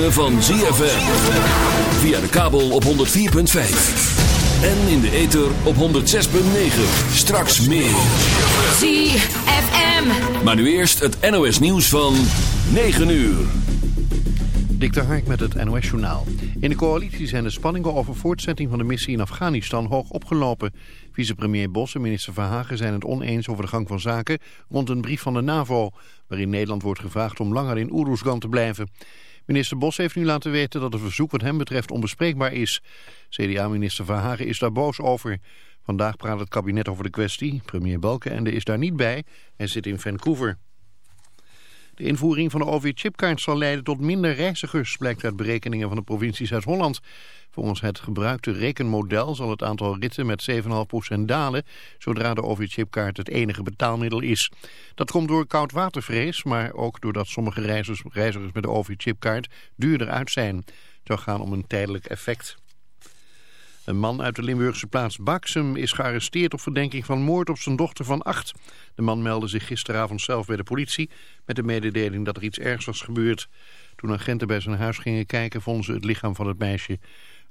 ritme van ZFM. Via de kabel op 104.5. En in de ether op 106.9. Straks meer. ZFM. Maar nu eerst het NOS nieuws van 9 uur. Dik de Hark met het NOS Journaal. In de coalitie zijn de spanningen over voortzetting van de missie in Afghanistan hoog opgelopen. Vicepremier Bos en minister Verhagen zijn het oneens over de gang van zaken rond een brief van de NAVO, waarin Nederland wordt gevraagd om langer in Oeroesgan te blijven. Minister Bos heeft nu laten weten dat het verzoek wat hem betreft onbespreekbaar is. CDA-minister Verhagen is daar boos over. Vandaag praat het kabinet over de kwestie. Premier Balkenende is daar niet bij. Hij zit in Vancouver. De invoering van de OV-chipkaart zal leiden tot minder reizigers, blijkt uit berekeningen van de provincie Zuid-Holland. Volgens het gebruikte rekenmodel zal het aantal ritten met 7,5% dalen, zodra de OV-chipkaart het enige betaalmiddel is. Dat komt door koudwatervrees, maar ook doordat sommige reizigers, met de OV-chipkaart duurder uit zijn. Het zou gaan om een tijdelijk effect. Een man uit de Limburgse plaats Baksum is gearresteerd op verdenking van moord op zijn dochter van acht. De man meldde zich gisteravond zelf bij de politie met de mededeling dat er iets ergs was gebeurd. Toen agenten bij zijn huis gingen kijken vonden ze het lichaam van het meisje.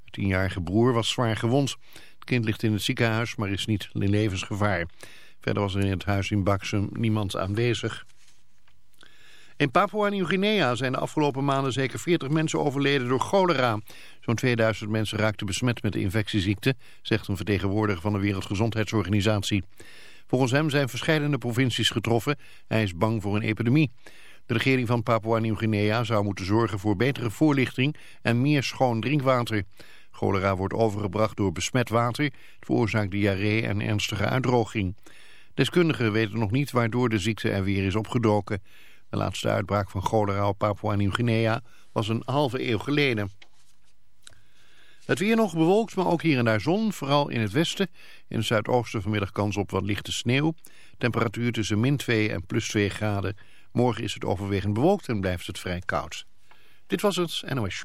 Het tienjarige broer was zwaar gewond. Het kind ligt in het ziekenhuis, maar is niet in levensgevaar. Verder was er in het huis in Baksum niemand aanwezig. In Papua-Nieuw-Guinea zijn de afgelopen maanden zeker 40 mensen overleden door cholera. Zo'n 2000 mensen raakten besmet met de infectieziekte, zegt een vertegenwoordiger van de Wereldgezondheidsorganisatie. Volgens hem zijn verschillende provincies getroffen. Hij is bang voor een epidemie. De regering van Papua-Nieuw-Guinea zou moeten zorgen voor betere voorlichting en meer schoon drinkwater. Cholera wordt overgebracht door besmet water. Het veroorzaakt diarree en ernstige uitdroging. Deskundigen weten nog niet waardoor de ziekte er weer is opgedoken. De laatste uitbraak van cholera op Papua-Nieuw-Guinea was een halve eeuw geleden. Het weer nog bewolkt, maar ook hier en daar zon, vooral in het westen. In het zuidoosten vanmiddag kans op wat lichte sneeuw. Temperatuur tussen min 2 en plus 2 graden. Morgen is het overwegend bewolkt en blijft het vrij koud. Dit was het NOS.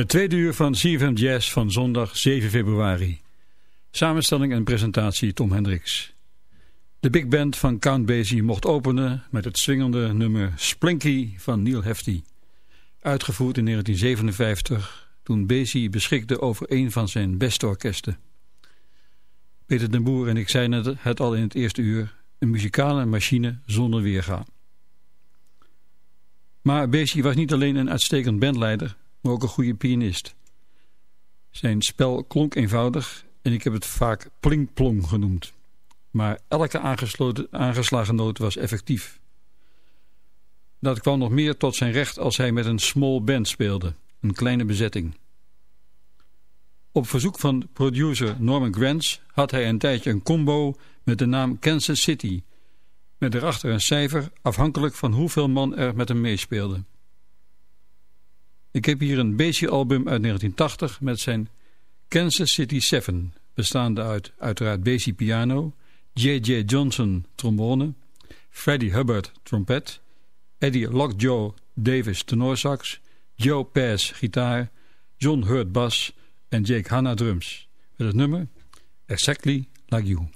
Het tweede uur van CFM Jazz van zondag 7 februari. Samenstelling en presentatie Tom Hendricks. De big band van Count Basie mocht openen met het swingende nummer Splinky van Neil Hefti. Uitgevoerd in 1957 toen Basie beschikte over een van zijn beste orkesten. Peter den Boer en ik zeiden het al in het eerste uur, een muzikale machine zonder weerga. Maar Basie was niet alleen een uitstekend bandleider, maar ook een goede pianist. Zijn spel klonk eenvoudig en ik heb het vaak pling-plong genoemd. Maar elke aangeslagen noot was effectief. Dat kwam nog meer tot zijn recht als hij met een small band speelde, een kleine bezetting. Op verzoek van producer Norman Granz had hij een tijdje een combo met de naam Kansas City, met erachter een cijfer afhankelijk van hoeveel man er met hem meespeelde. Ik heb hier een Basie-album uit 1980 met zijn Kansas City 7, bestaande uit uiteraard Basie piano, J.J. Johnson trombone, Freddie Hubbard trompet, Eddie Lockjaw Davis tenorsax, Joe Pass gitaar, John Hurt bas en Jake Hanna drums. Met het nummer Exactly Like You.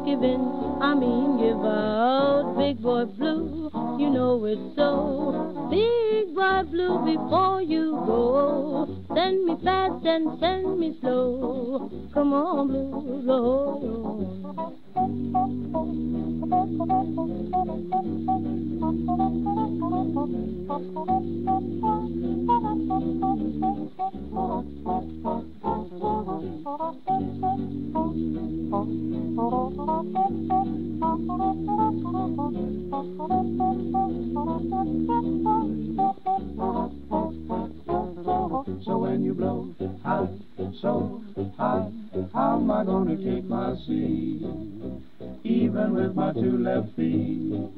Must I mean give out. Big boy blue, you know it's so. Big boy blue, before you go, send me fast and send me slow. Come on, blue, blow Thank you. So when you blow high, so high, how am I gonna keep my seat? Even with my two left feet,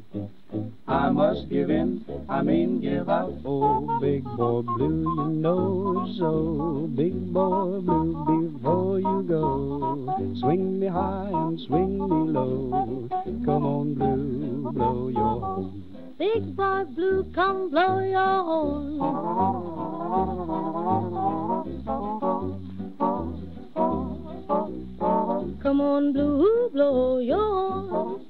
I must give in, I mean give out. Oh, big boy blue, you know so. Big boy blue, before you go, swing me high and swing me low. Come on, blue, blow your horn. Big boy blue, come blow your horn. Come on, blue, blow your horn.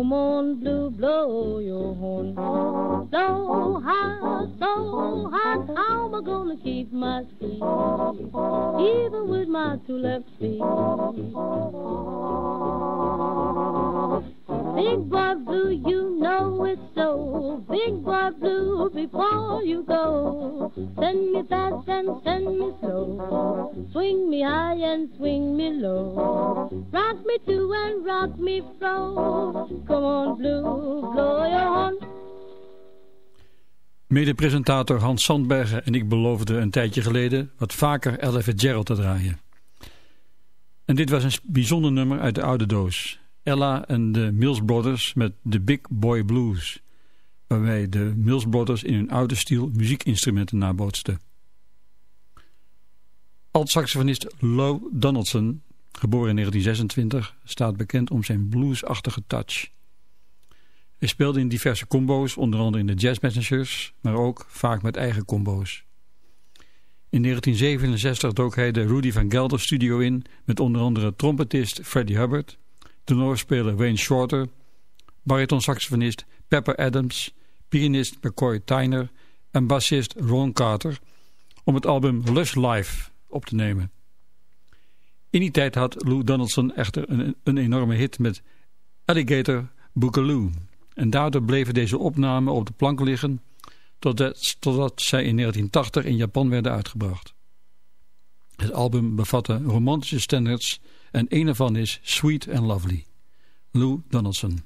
Come on, blue, blow your horn. Blow hot, so hot, how am I gonna keep my seat? Even with my two left feet. Big boy blue, you know it's so. Big boy blue, before you go, send me fast and send me slow. Swing me high and swing me low. Rock me to and rock me fro. Come on, blue, blow your horn. Mede-presentator Hans Sandbergen en ik beloofden een tijdje geleden wat vaker Ella Fitzgerald te draaien. En dit was een bijzonder nummer uit de oude doos. Ella en de Mills Brothers met The Big Boy Blues. Waarbij de Mills Brothers in hun oude stijl muziekinstrumenten nabootsten. Alt-saxofonist Lou Donaldson, geboren in 1926, staat bekend om zijn bluesachtige touch. Hij speelde in diverse combo's, onder andere in de Jazz Messengers, maar ook vaak met eigen combo's. In 1967 dook hij de Rudy van Gelder studio in met onder andere trompetist Freddie Hubbard, tenorspeler Wayne Shorter, baritonsaxofonist Pepper Adams, pianist McCoy Tyner en bassist Ron Carter om het album Lush Live op te nemen. In die tijd had Lou Donaldson echter een, een enorme hit met Alligator Boogaloo. En daardoor bleven deze opnamen op de plank liggen totdat, totdat zij in 1980 in Japan werden uitgebracht. Het album bevatte romantische standards en een ervan is Sweet and Lovely. Lou Donaldson.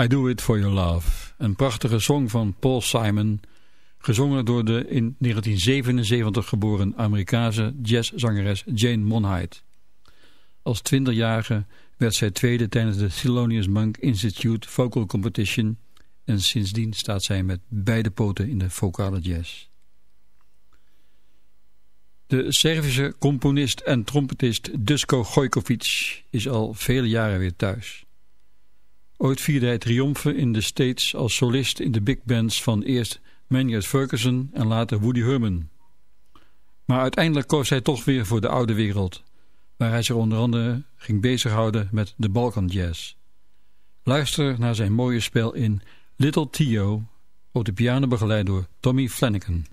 I Do It For Your Love. Een prachtige song van Paul Simon, gezongen door de in 1977 geboren Amerikaanse jazzzangeres Jane Monheit. Als twintigjarige werd zij tweede tijdens de Thelonious Monk Institute Vocal Competition en sindsdien staat zij met beide poten in de vocale jazz. De Servische componist en trompetist Dusko Gojkovic is al vele jaren weer thuis. Ooit vierde hij triomfen in de States als solist in de big bands van eerst Maynard Ferguson en later Woody Herman. Maar uiteindelijk koos hij toch weer voor de oude wereld, waar hij zich onder andere ging bezighouden met de Balkan Jazz. Luister naar zijn mooie spel in Little Tio, op de piano begeleid door Tommy Flanagan.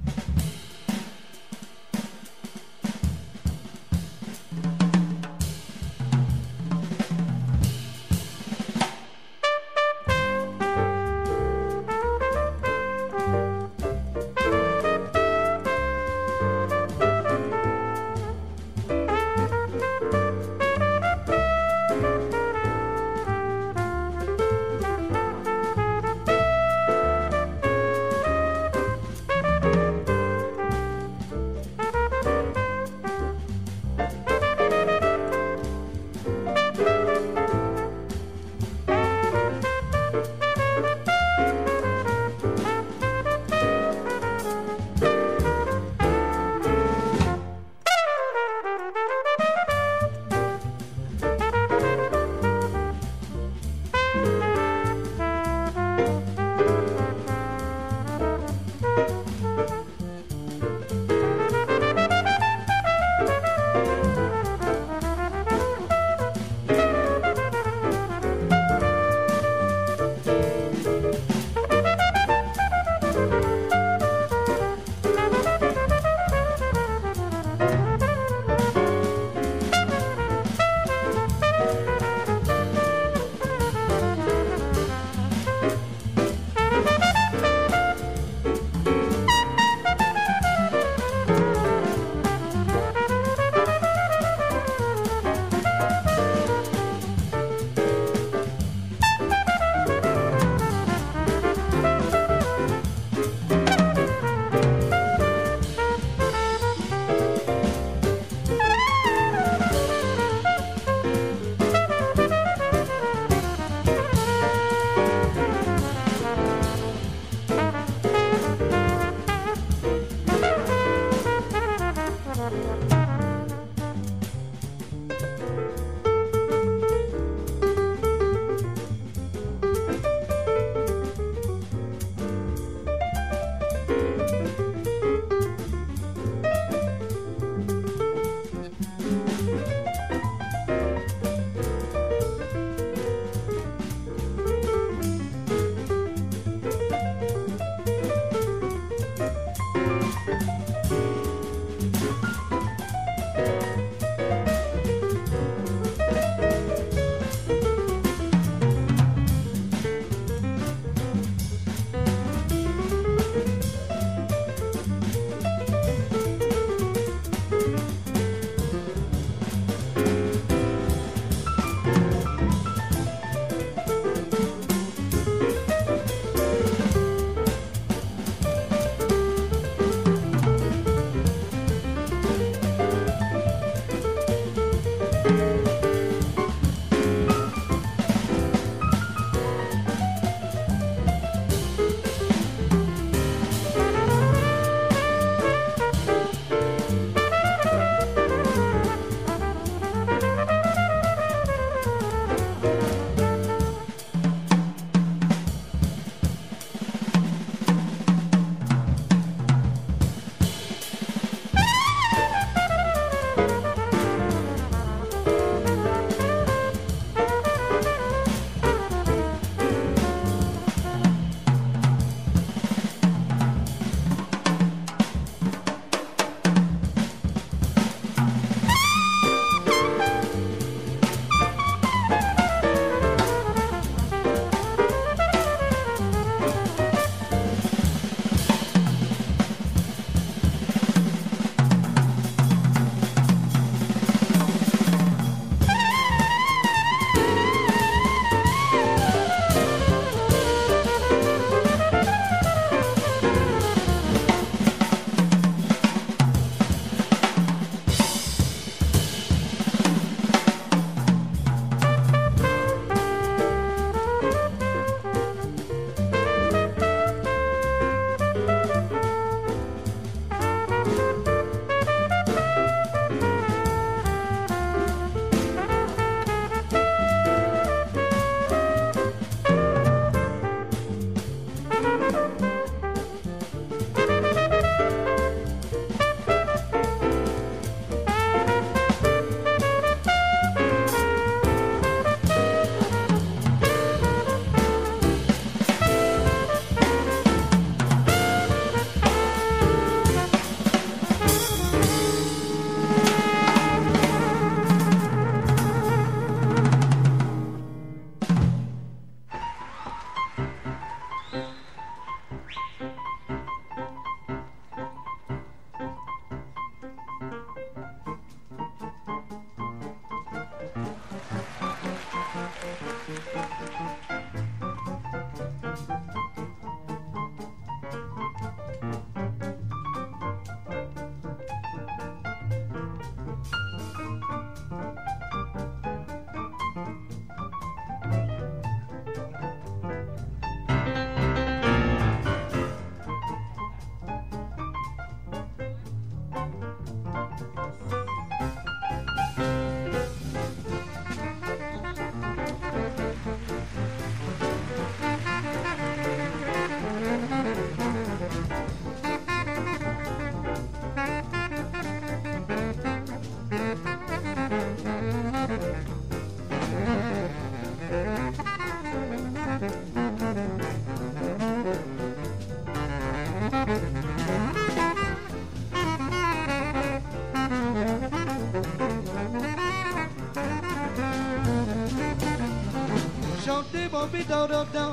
do do do.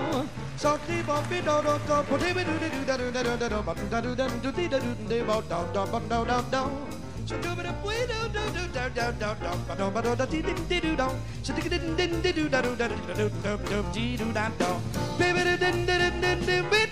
Softly bumpy do do do. Putty do do do da do da do da do. Button da do da do dee da do dee bo do do bum do do do. So do ba da pui do do do do do do do. Ba do ba do da dee dee dee do do. So dee dee dee dee do da do da do do do do dee do da do. Baby do do do do do do.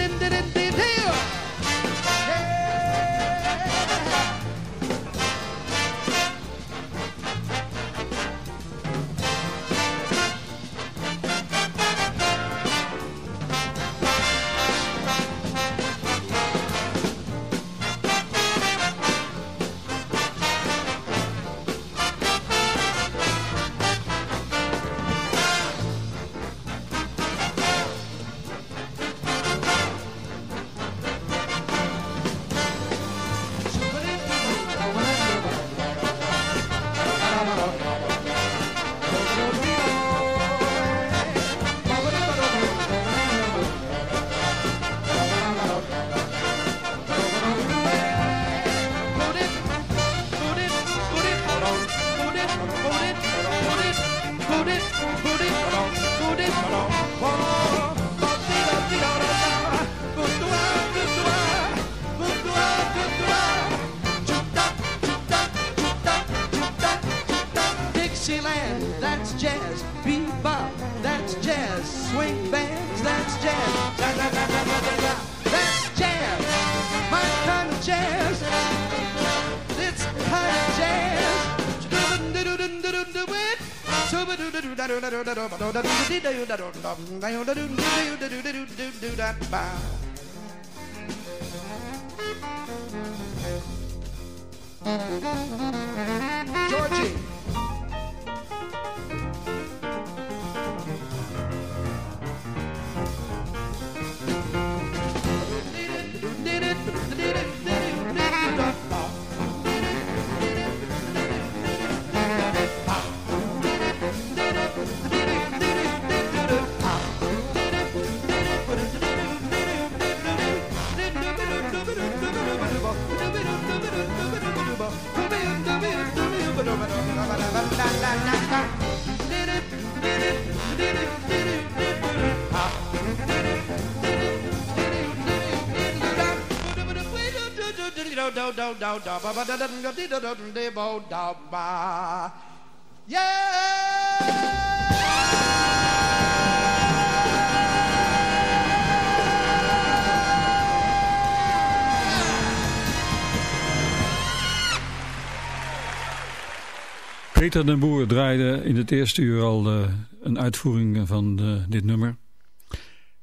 Peter den Boer draaide in het eerste uur al uh, een uitvoering van uh, dit nummer.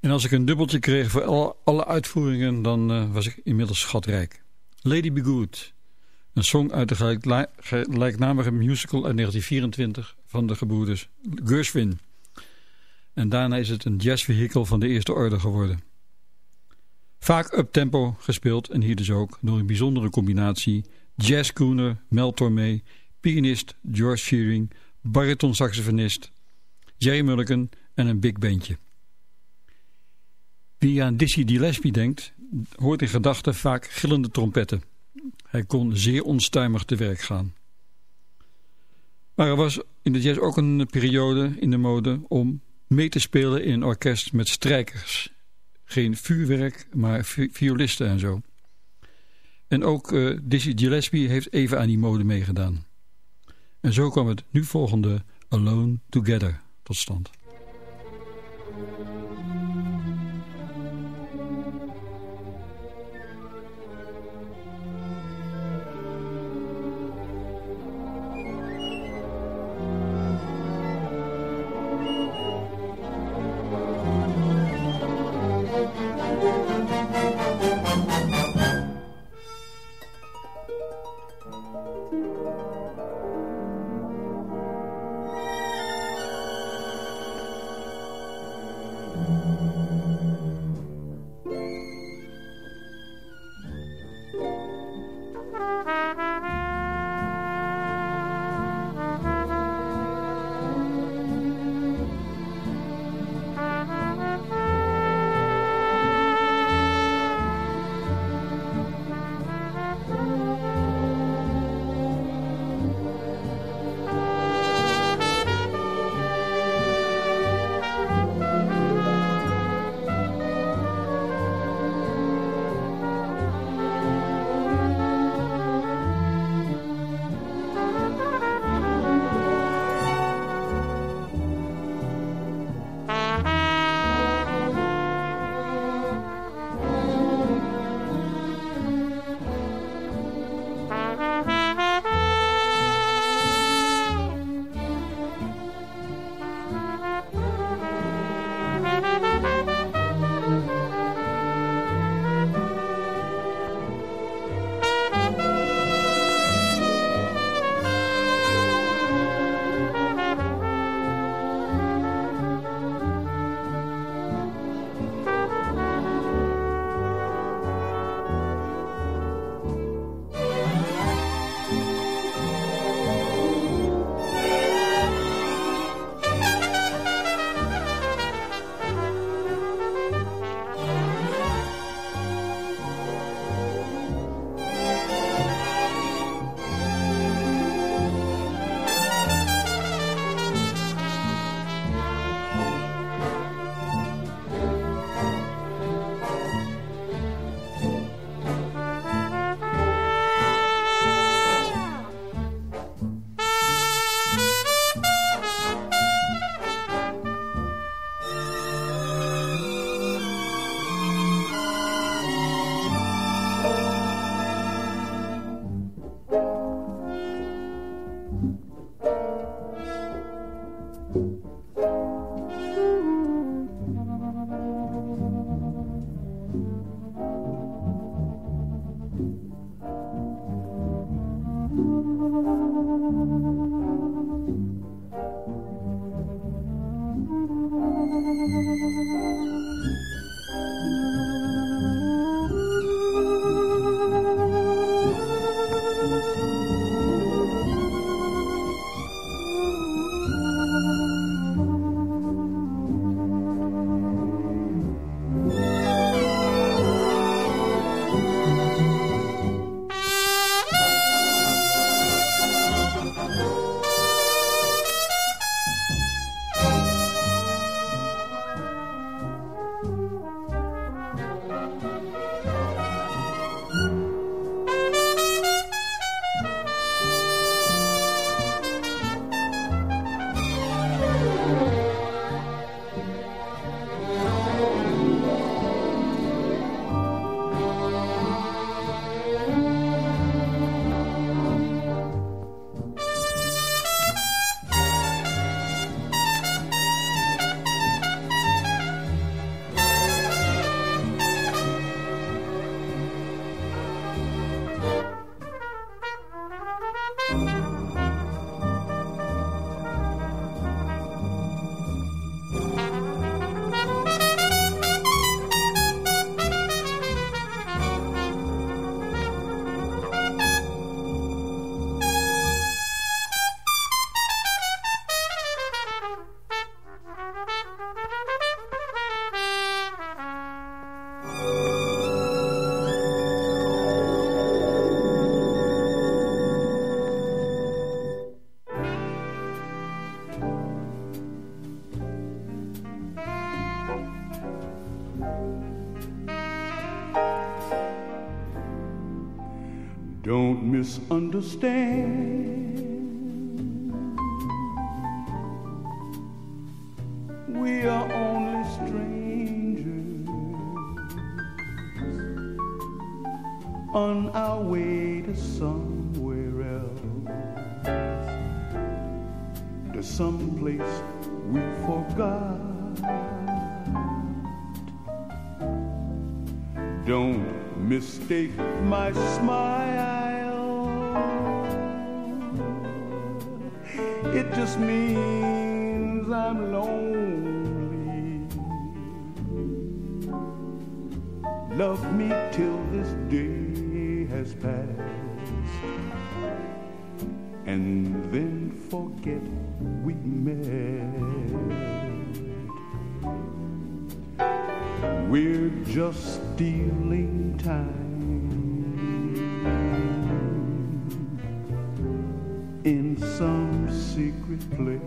En als ik een dubbeltje kreeg voor alle, uitvoeringen, dan uh, was ik inmiddels schatrijk. Lady Be Good, een song uit de gelijk, gelijknamige musical uit 1924 van de gebroeders Gershwin. En daarna is het een jazzvehikel van de eerste orde geworden. Vaak uptempo gespeeld en hier dus ook door een bijzondere combinatie jazzcooner Mel Tormé pianist George Shearing, baritonsaxofonist Jerry Mulligan en een big bandje. Wie aan Dizzy Gillespie denkt, hoort in gedachten vaak gillende trompetten. Hij kon zeer onstuimig te werk gaan. Maar er was in de jazz ook een periode in de mode om mee te spelen in een orkest met strijkers. Geen vuurwerk, maar violisten en zo. En ook uh, Dizzy Gillespie heeft even aan die mode meegedaan. En zo kwam het nu volgende Alone Together tot stand. Don't. We are only strangers on our way to somewhere else, to some place we forgot. Don't mistake my smile. Just means I'm lonely. Love me till this day has passed. and then forget we met. We're just stealing time in some secret place,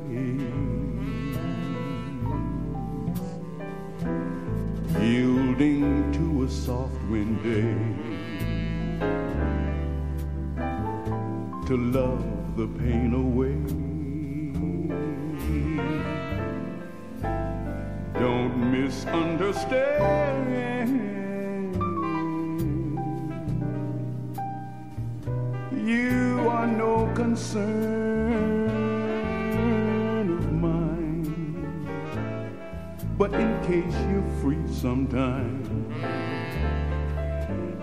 yielding to a soft wind day to love the pain away. Don't misunderstand. You are no concern But in case you're free sometime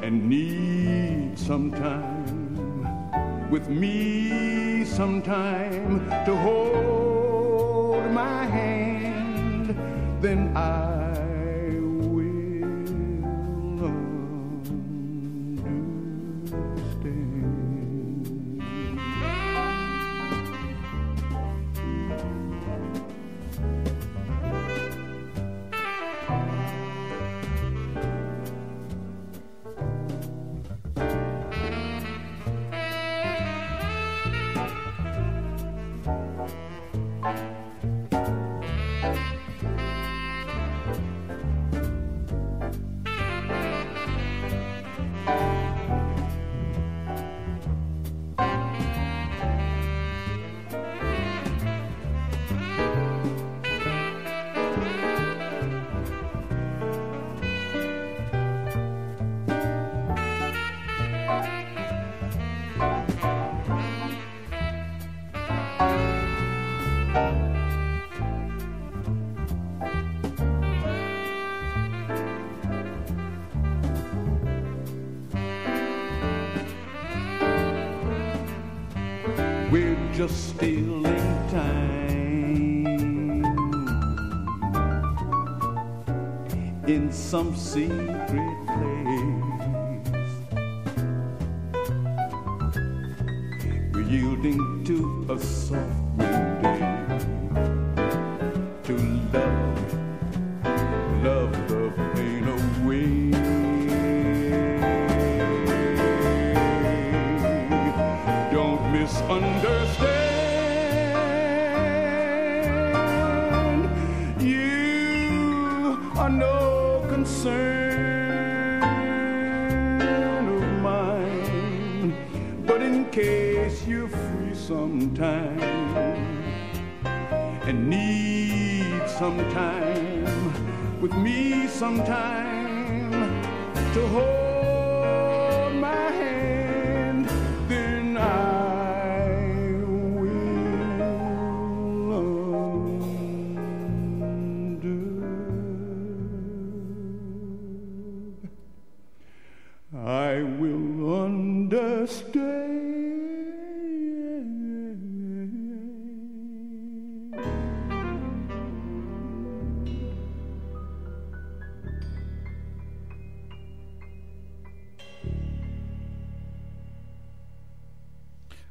and need some time with me sometime to hold my hand, then I Stealing time. In some secret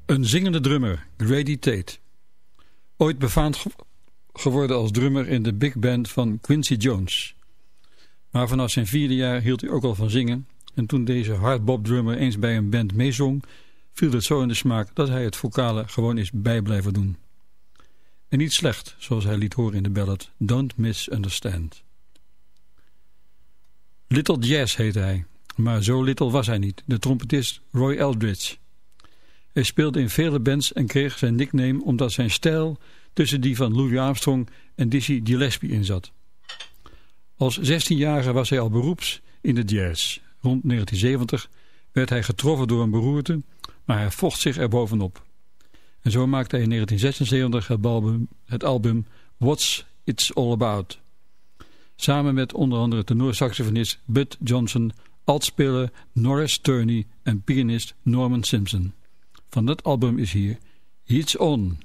Een zingende drummer, Grady Tate. Ooit befaamd ge- geworden als drummer in de big band van Quincy Jones. Maar vanaf zijn vierde jaar hield hij ook al van zingen. En toen deze hardbop drummer eens bij een band meezong, viel het zo in de smaak dat hij het vocale gewoon is bij blijven doen. En niet slecht, zoals hij liet horen in de ballad Don't Misunderstand. Little Jazz heette hij, maar zo little was hij niet, de trompetist Roy Eldridge. Hij speelde in vele bands en kreeg zijn nickname omdat zijn stijl tussen die van Louis Armstrong en Dizzy Gillespie inzat. Als 16-jarige was hij al beroeps in de jazz. Rond 1970 werd hij getroffen door een beroerte, maar hij vocht zich er bovenop. En zo maakte hij in 1976 het album, What's It's All About. Samen met onder andere tenorsaxofonist Bud Johnson, altspeler Norris Turney en pianist Norman Simpson. Van dat album is hier It's On.